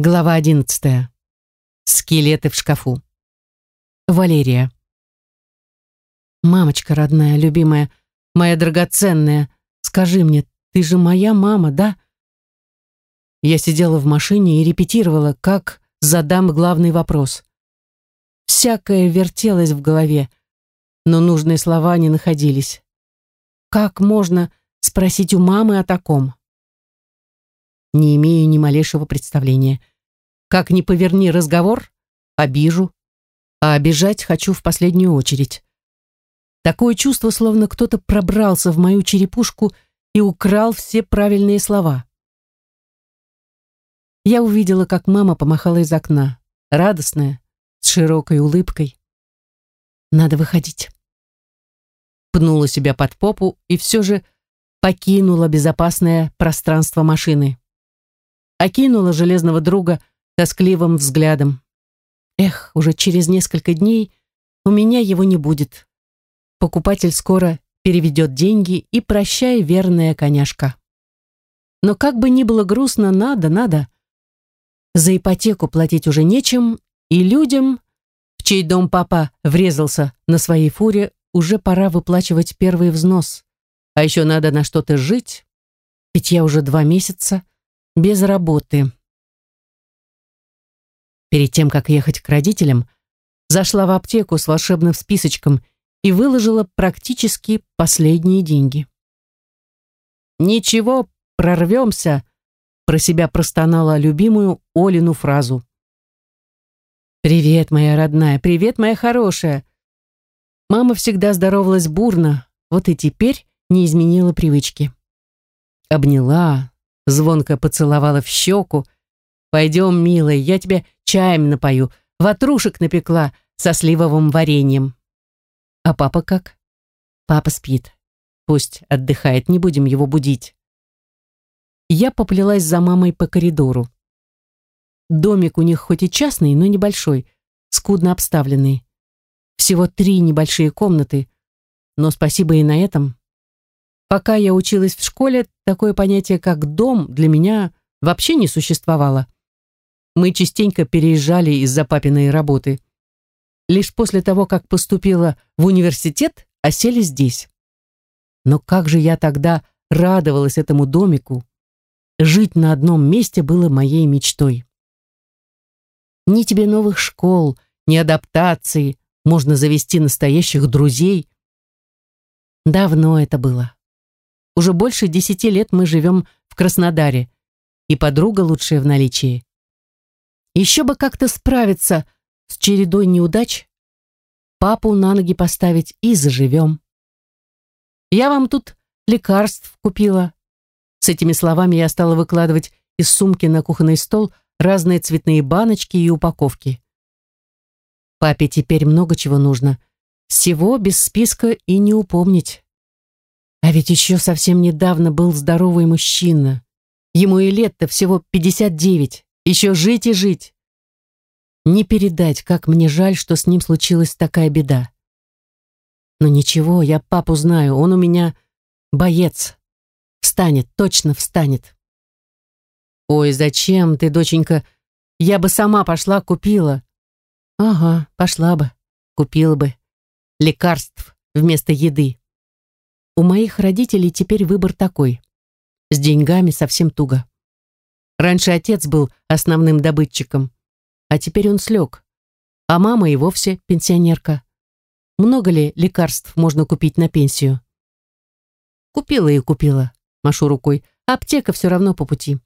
Глава одиннадцатая. Скелеты в шкафу. Валерия. Мамочка родная, любимая, моя драгоценная, скажи мне, ты же моя мама, да? Я сидела в машине и репетировала, как задам главный вопрос. Всякое вертелось в голове, но нужные слова не находились. Как можно спросить у мамы о таком? Не имею ни малейшего представления. Как ни поверни разговор, обижу, а обижать хочу в последнюю очередь. Такое чувство, словно кто-то пробрался в мою черепушку и украл все правильные слова. Я увидела, как мама помахала из окна, радостная, с широкой улыбкой. Надо выходить. Пнула себя под попу и все же покинула безопасное пространство машины окинула железного друга тоскливым взглядом. Эх, уже через несколько дней у меня его не будет. Покупатель скоро переведет деньги и прощай, верная коняшка. Но как бы ни было грустно, надо, надо. За ипотеку платить уже нечем, и людям, в чей дом папа врезался на своей фуре, уже пора выплачивать первый взнос. А еще надо на что-то жить, ведь я уже два месяца без работы. Перед тем, как ехать к родителям, зашла в аптеку с волшебным списочком и выложила практически последние деньги. «Ничего, прорвемся», про себя простонала любимую Олину фразу. «Привет, моя родная, привет, моя хорошая». Мама всегда здоровалась бурно, вот и теперь не изменила привычки. Обняла, звонко поцеловала в щеку. «Пойдем, милая, я тебя чаем напою, ватрушек напекла со сливовым вареньем». «А папа как?» «Папа спит. Пусть отдыхает, не будем его будить». Я поплелась за мамой по коридору. Домик у них хоть и частный, но небольшой, скудно обставленный. Всего три небольшие комнаты, но спасибо и на этом. Пока я училась в школе, такое понятие, как дом, для меня вообще не существовало. Мы частенько переезжали из-за папиной работы. Лишь после того, как поступила в университет, осели здесь. Но как же я тогда радовалась этому домику. Жить на одном месте было моей мечтой. Ни тебе новых школ, ни адаптации, можно завести настоящих друзей. Давно это было. Уже больше десяти лет мы живем в Краснодаре, и подруга лучшая в наличии. Еще бы как-то справиться с чередой неудач, папу на ноги поставить и заживем. Я вам тут лекарств купила. С этими словами я стала выкладывать из сумки на кухонный стол разные цветные баночки и упаковки. Папе теперь много чего нужно. Всего без списка и не упомнить. А ведь еще совсем недавно был здоровый мужчина. Ему и лет-то всего 59. Еще жить и жить. Не передать, как мне жаль, что с ним случилась такая беда. Но ничего, я папу знаю, он у меня боец. Встанет, точно встанет. Ой, зачем ты, доченька? Я бы сама пошла, купила. Ага, пошла бы, купила бы. Лекарств вместо еды. У моих родителей теперь выбор такой. С деньгами совсем туго. Раньше отец был основным добытчиком, а теперь он слег. А мама и вовсе пенсионерка. Много ли лекарств можно купить на пенсию? Купила и купила, машу рукой. аптека все равно по пути.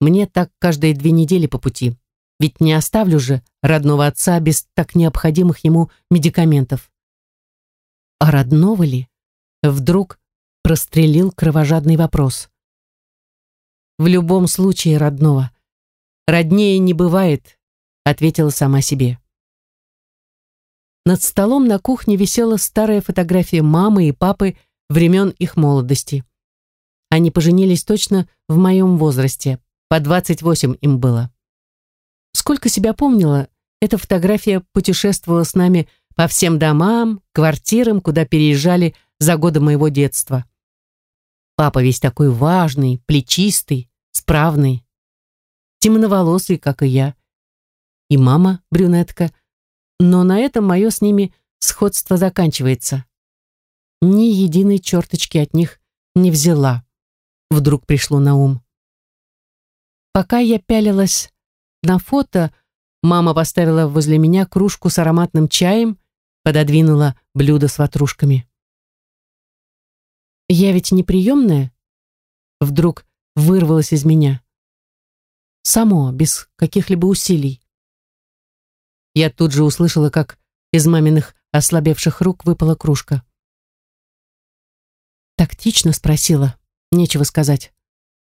Мне так каждые две недели по пути. Ведь не оставлю же родного отца без так необходимых ему медикаментов. А родного ли? Вдруг прострелил кровожадный вопрос. «В любом случае родного. Роднее не бывает», ответила сама себе. Над столом на кухне висела старая фотография мамы и папы времен их молодости. Они поженились точно в моем возрасте, по 28 им было. Сколько себя помнила, эта фотография путешествовала с нами по всем домам, квартирам, куда переезжали за годы моего детства. Папа весь такой важный, плечистый, справный. темноволосые, как и я. И мама брюнетка. Но на этом мое с ними сходство заканчивается. Ни единой черточки от них не взяла. Вдруг пришло на ум. Пока я пялилась на фото, мама поставила возле меня кружку с ароматным чаем, пододвинула блюдо с ватрушками. «Я ведь не приемная?» Вдруг вырвалось из меня. Само, без каких-либо усилий. Я тут же услышала, как из маминых ослабевших рук выпала кружка. Тактично спросила, нечего сказать.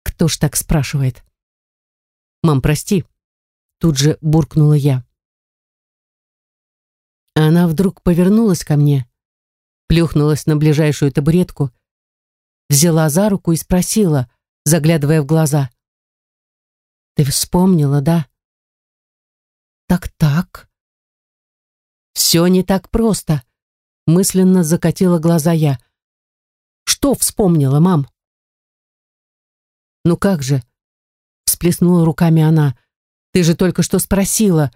Кто ж так спрашивает? «Мам, прости», тут же буркнула я. Она вдруг повернулась ко мне, плюхнулась на ближайшую табуретку, взяла за руку и спросила, заглядывая в глаза. «Ты вспомнила, да?» «Так-так». «Все не так просто», — мысленно закатила глаза я. «Что вспомнила, мам?» «Ну как же?» — всплеснула руками она. «Ты же только что спросила.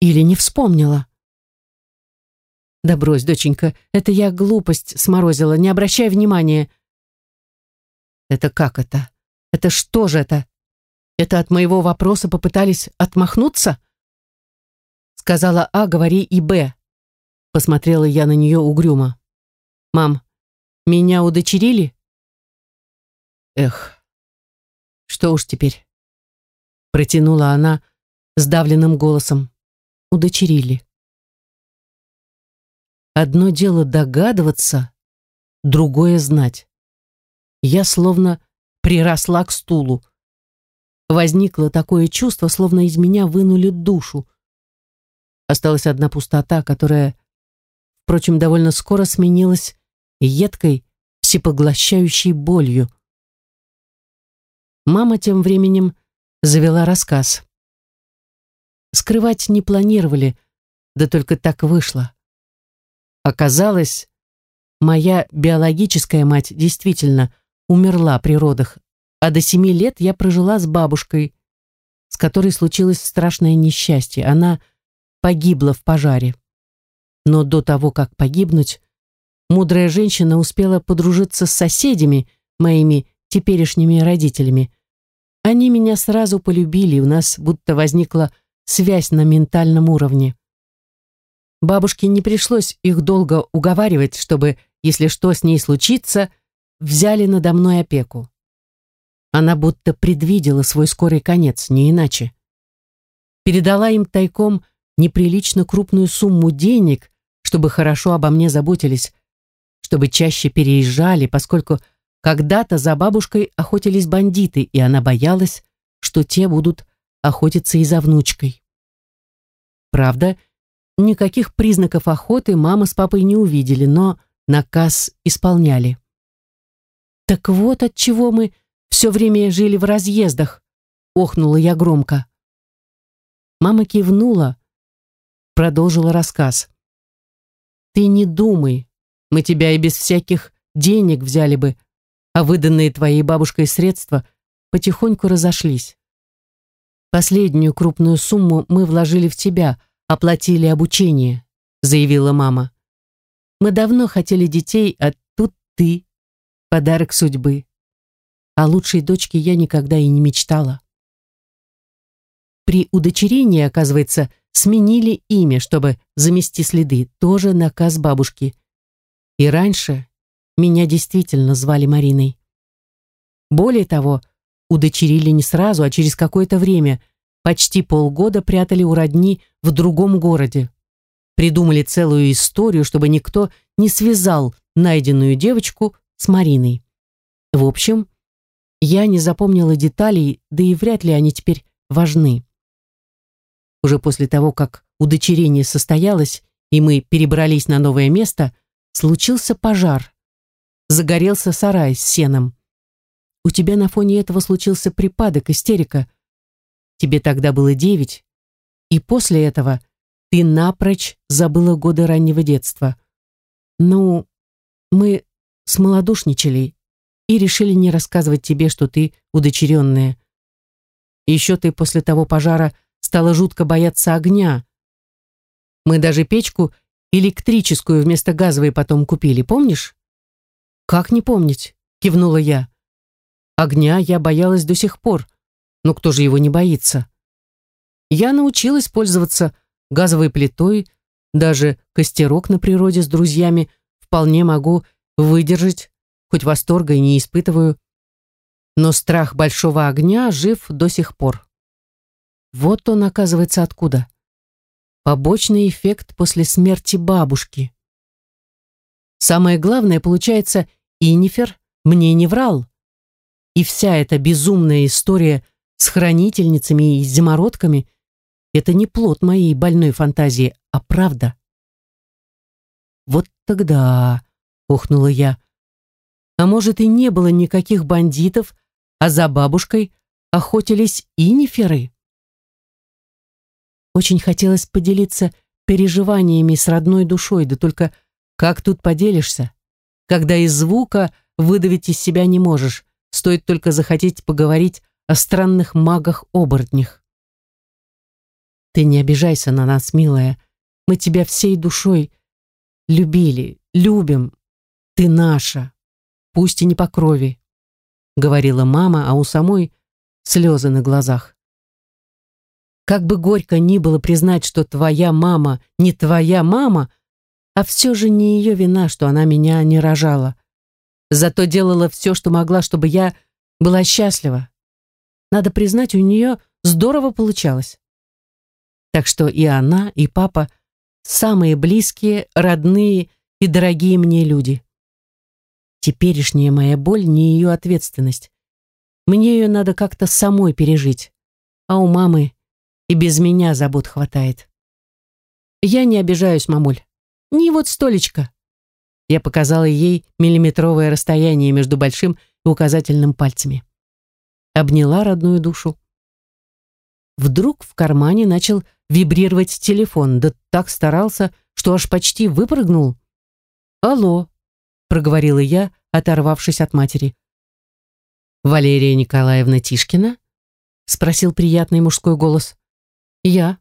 Или не вспомнила?» Да брось, доченька, это я глупость сморозила, не обращай внимания. Это как это? Это что же это? Это от моего вопроса попытались отмахнуться? Сказала А, говори и Б. Посмотрела я на нее угрюмо. Мам, меня удочерили? Эх, что уж теперь? Протянула она сдавленным голосом. Удочерили. Одно дело догадываться, другое знать. Я словно приросла к стулу. Возникло такое чувство, словно из меня вынули душу. Осталась одна пустота, которая, впрочем, довольно скоро сменилась едкой, всепоглощающей болью. Мама тем временем завела рассказ. Скрывать не планировали, да только так вышло. Оказалось, моя биологическая мать действительно умерла при родах, а до семи лет я прожила с бабушкой, с которой случилось страшное несчастье. Она погибла в пожаре. Но до того, как погибнуть, мудрая женщина успела подружиться с соседями, моими теперешними родителями. Они меня сразу полюбили, у нас будто возникла связь на ментальном уровне. Бабушке не пришлось их долго уговаривать, чтобы, если что с ней случится, взяли надо мной опеку. Она будто предвидела свой скорый конец, не иначе. Передала им тайком неприлично крупную сумму денег, чтобы хорошо обо мне заботились, чтобы чаще переезжали, поскольку когда-то за бабушкой охотились бандиты, и она боялась, что те будут охотиться и за внучкой. Правда, Никаких признаков охоты мама с папой не увидели, но наказ исполняли. «Так вот от чего мы все время жили в разъездах», — охнула я громко. Мама кивнула, продолжила рассказ. «Ты не думай, мы тебя и без всяких денег взяли бы, а выданные твоей бабушкой средства потихоньку разошлись. Последнюю крупную сумму мы вложили в тебя — оплатили обучение», заявила мама. «Мы давно хотели детей, а тут ты. Подарок судьбы. О лучшей дочке я никогда и не мечтала». При удочерении, оказывается, сменили имя, чтобы замести следы. Тоже наказ бабушки. И раньше меня действительно звали Мариной. Более того, удочерили не сразу, а через какое-то время – почти полгода прятали у родни в другом городе. Придумали целую историю, чтобы никто не связал найденную девочку с Мариной. В общем, я не запомнила деталей, да и вряд ли они теперь важны. Уже после того, как удочерение состоялось, и мы перебрались на новое место, случился пожар. Загорелся сарай с сеном. У тебя на фоне этого случился припадок, истерика. Тебе тогда было девять, и после этого ты напрочь забыла годы раннего детства. Ну, мы смолодушничали и решили не рассказывать тебе, что ты удочеренная. Еще ты после того пожара стала жутко бояться огня. Мы даже печку электрическую вместо газовой потом купили, помнишь? Как не помнить? Кивнула я. Огня я боялась до сих пор. Но кто же его не боится? Я научилась пользоваться газовой плитой, даже костерок на природе с друзьями вполне могу выдержать, хоть восторга и не испытываю. Но страх большого огня жив до сих пор. Вот он, оказывается, откуда. Побочный эффект после смерти бабушки. Самое главное, получается, Инифер мне не врал. И вся эта безумная история с хранительницами и зимородками — это не плод моей больной фантазии, а правда. Вот тогда, охнула я, а может и не было никаких бандитов, а за бабушкой охотились иниферы. Очень хотелось поделиться переживаниями с родной душой, да только как тут поделишься, когда из звука выдавить из себя не можешь, стоит только захотеть поговорить о странных магах-оборотнях. Ты не обижайся на нас, милая, мы тебя всей душой любили, любим, ты наша, пусть и не по крови, говорила мама, а у самой слезы на глазах. Как бы горько ни было признать, что твоя мама не твоя мама, а все же не ее вина, что она меня не рожала. Зато делала все, что могла, чтобы я была счастлива. Надо признать, у нее здорово получалось. Так что и она, и папа самые близкие, родные и дорогие мне люди. Теперешняя моя боль не ее ответственность. Мне ее надо как-то самой пережить. А у мамы и без меня забот хватает. Я не обижаюсь, мамуль. Не вот столечко. Я показала ей миллиметровое расстояние между большим и указательным пальцами. Обняла родную душу. Вдруг в кармане начал вибрировать телефон, да так старался, что аж почти выпрыгнул. «Алло», — проговорила я, оторвавшись от матери. «Валерия Николаевна Тишкина?» — спросил приятный мужской голос. Я.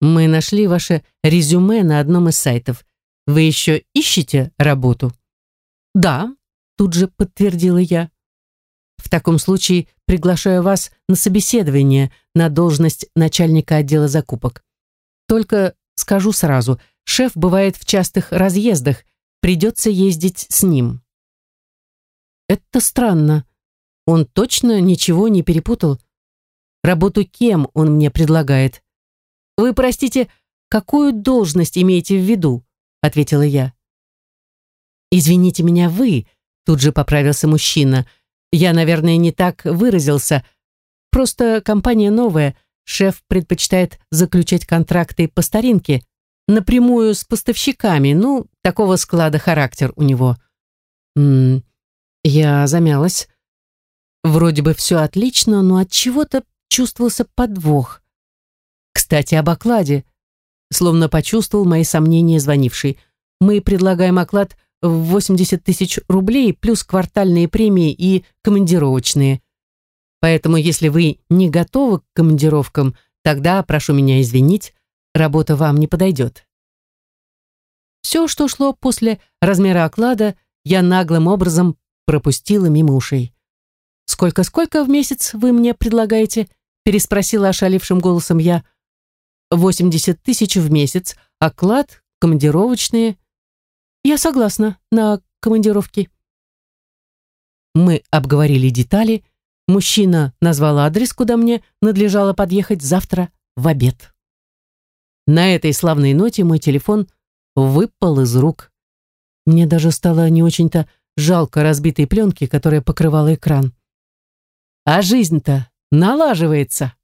Мы нашли ваше резюме на одном из сайтов. Вы еще ищете работу? Да, тут же подтвердила я. В таком случае приглашаю вас на собеседование на должность начальника отдела закупок. Только скажу сразу, шеф бывает в частых разъездах, придется ездить с ним. Это странно. Он точно ничего не перепутал? Работу кем он мне предлагает? Вы, простите, какую должность имеете в виду? Ответила я. Извините меня, вы, тут же поправился мужчина. Я, наверное, не так выразился. Просто компания новая, шеф предпочитает заключать контракты по старинке, напрямую с поставщиками. Ну, такого склада характер у него. М я замялась. Вроде бы все отлично, но от чего-то чувствовался подвох. Кстати, об окладе. Словно почувствовал мои сомнения звонивший. Мы предлагаем оклад 80 тысяч рублей плюс квартальные премии и командировочные. Поэтому, если вы не готовы к командировкам, тогда, прошу меня извинить, работа вам не подойдет. Все, что шло после размера оклада, я наглым образом пропустила мимо ушей. «Сколько-сколько в месяц вы мне предлагаете?» переспросила ошалившим голосом я. «Восемьдесят тысяч в месяц, оклад, командировочные». «Я согласна на командировки». Мы обговорили детали. Мужчина назвал адрес, куда мне надлежало подъехать завтра в обед. На этой славной ноте мой телефон выпал из рук. Мне даже стало не очень-то жалко разбитой пленки, которая покрывала экран. А жизнь-то налаживается.